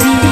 You.